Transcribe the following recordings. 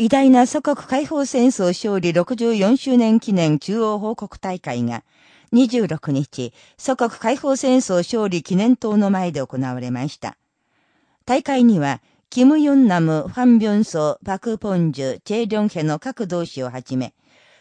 偉大な祖国解放戦争勝利64周年記念中央報告大会が26日、祖国解放戦争勝利記念塔の前で行われました。大会には、キム・ヨンナム、ファン・ビョンソ、パク・ポンジュ、チェ・リョンヘの各同志をはじめ、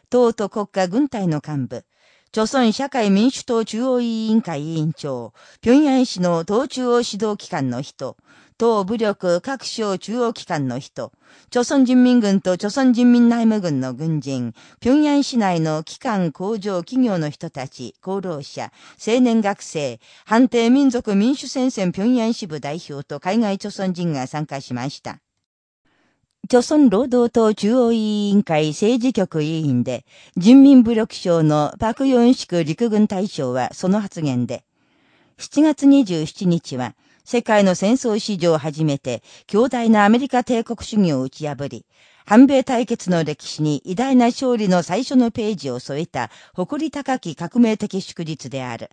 党と国家軍隊の幹部、朝鮮社会民主党中央委員会委員長、平壌市の党中央指導機関の人、党武力各省中央機関の人、朝鮮人民軍と朝鮮人民内務軍の軍人、平壌市内の機関工場企業の人たち、功労者、青年学生、判定民族民主戦線平壌支部代表と海外朝鮮人が参加しました。朝鮮労働党中央委員会政治局委員で、人民武力省のパクヨンシク陸軍大将はその発言で、7月27日は、世界の戦争史上初めて、強大なアメリカ帝国主義を打ち破り、反米対決の歴史に偉大な勝利の最初のページを添えた誇り高き革命的祝日である。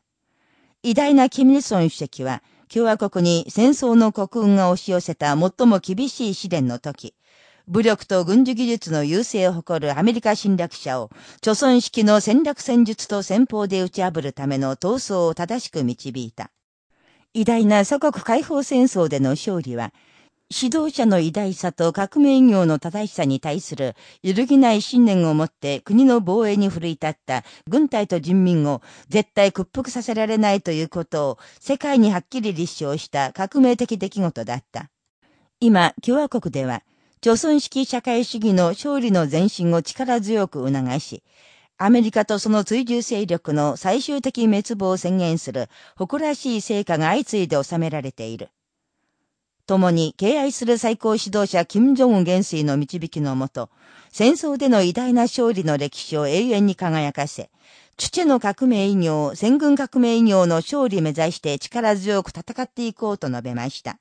偉大なキム・イルソン主席は、共和国に戦争の国運が押し寄せた最も厳しい試練の時、武力と軍事技術の優勢を誇るアメリカ侵略者を、貯村式の戦略戦術と戦法で打ち破るための闘争を正しく導いた。偉大な祖国解放戦争での勝利は、指導者の偉大さと革命業の正しさに対する揺るぎない信念を持って国の防衛に奮い立った軍隊と人民を絶対屈服させられないということを世界にはっきり立証した革命的出来事だった。今、共和国では朝鮮式社会主義の勝利の前進を力強く促し、アメリカとその追従勢力の最終的滅亡を宣言する誇らしい成果が相次いで収められている。共に敬愛する最高指導者金正恩元帥の導きのもと、戦争での偉大な勝利の歴史を永遠に輝かせ、父の革命医業、戦軍革命医業の勝利目指して力強く戦っていこうと述べました。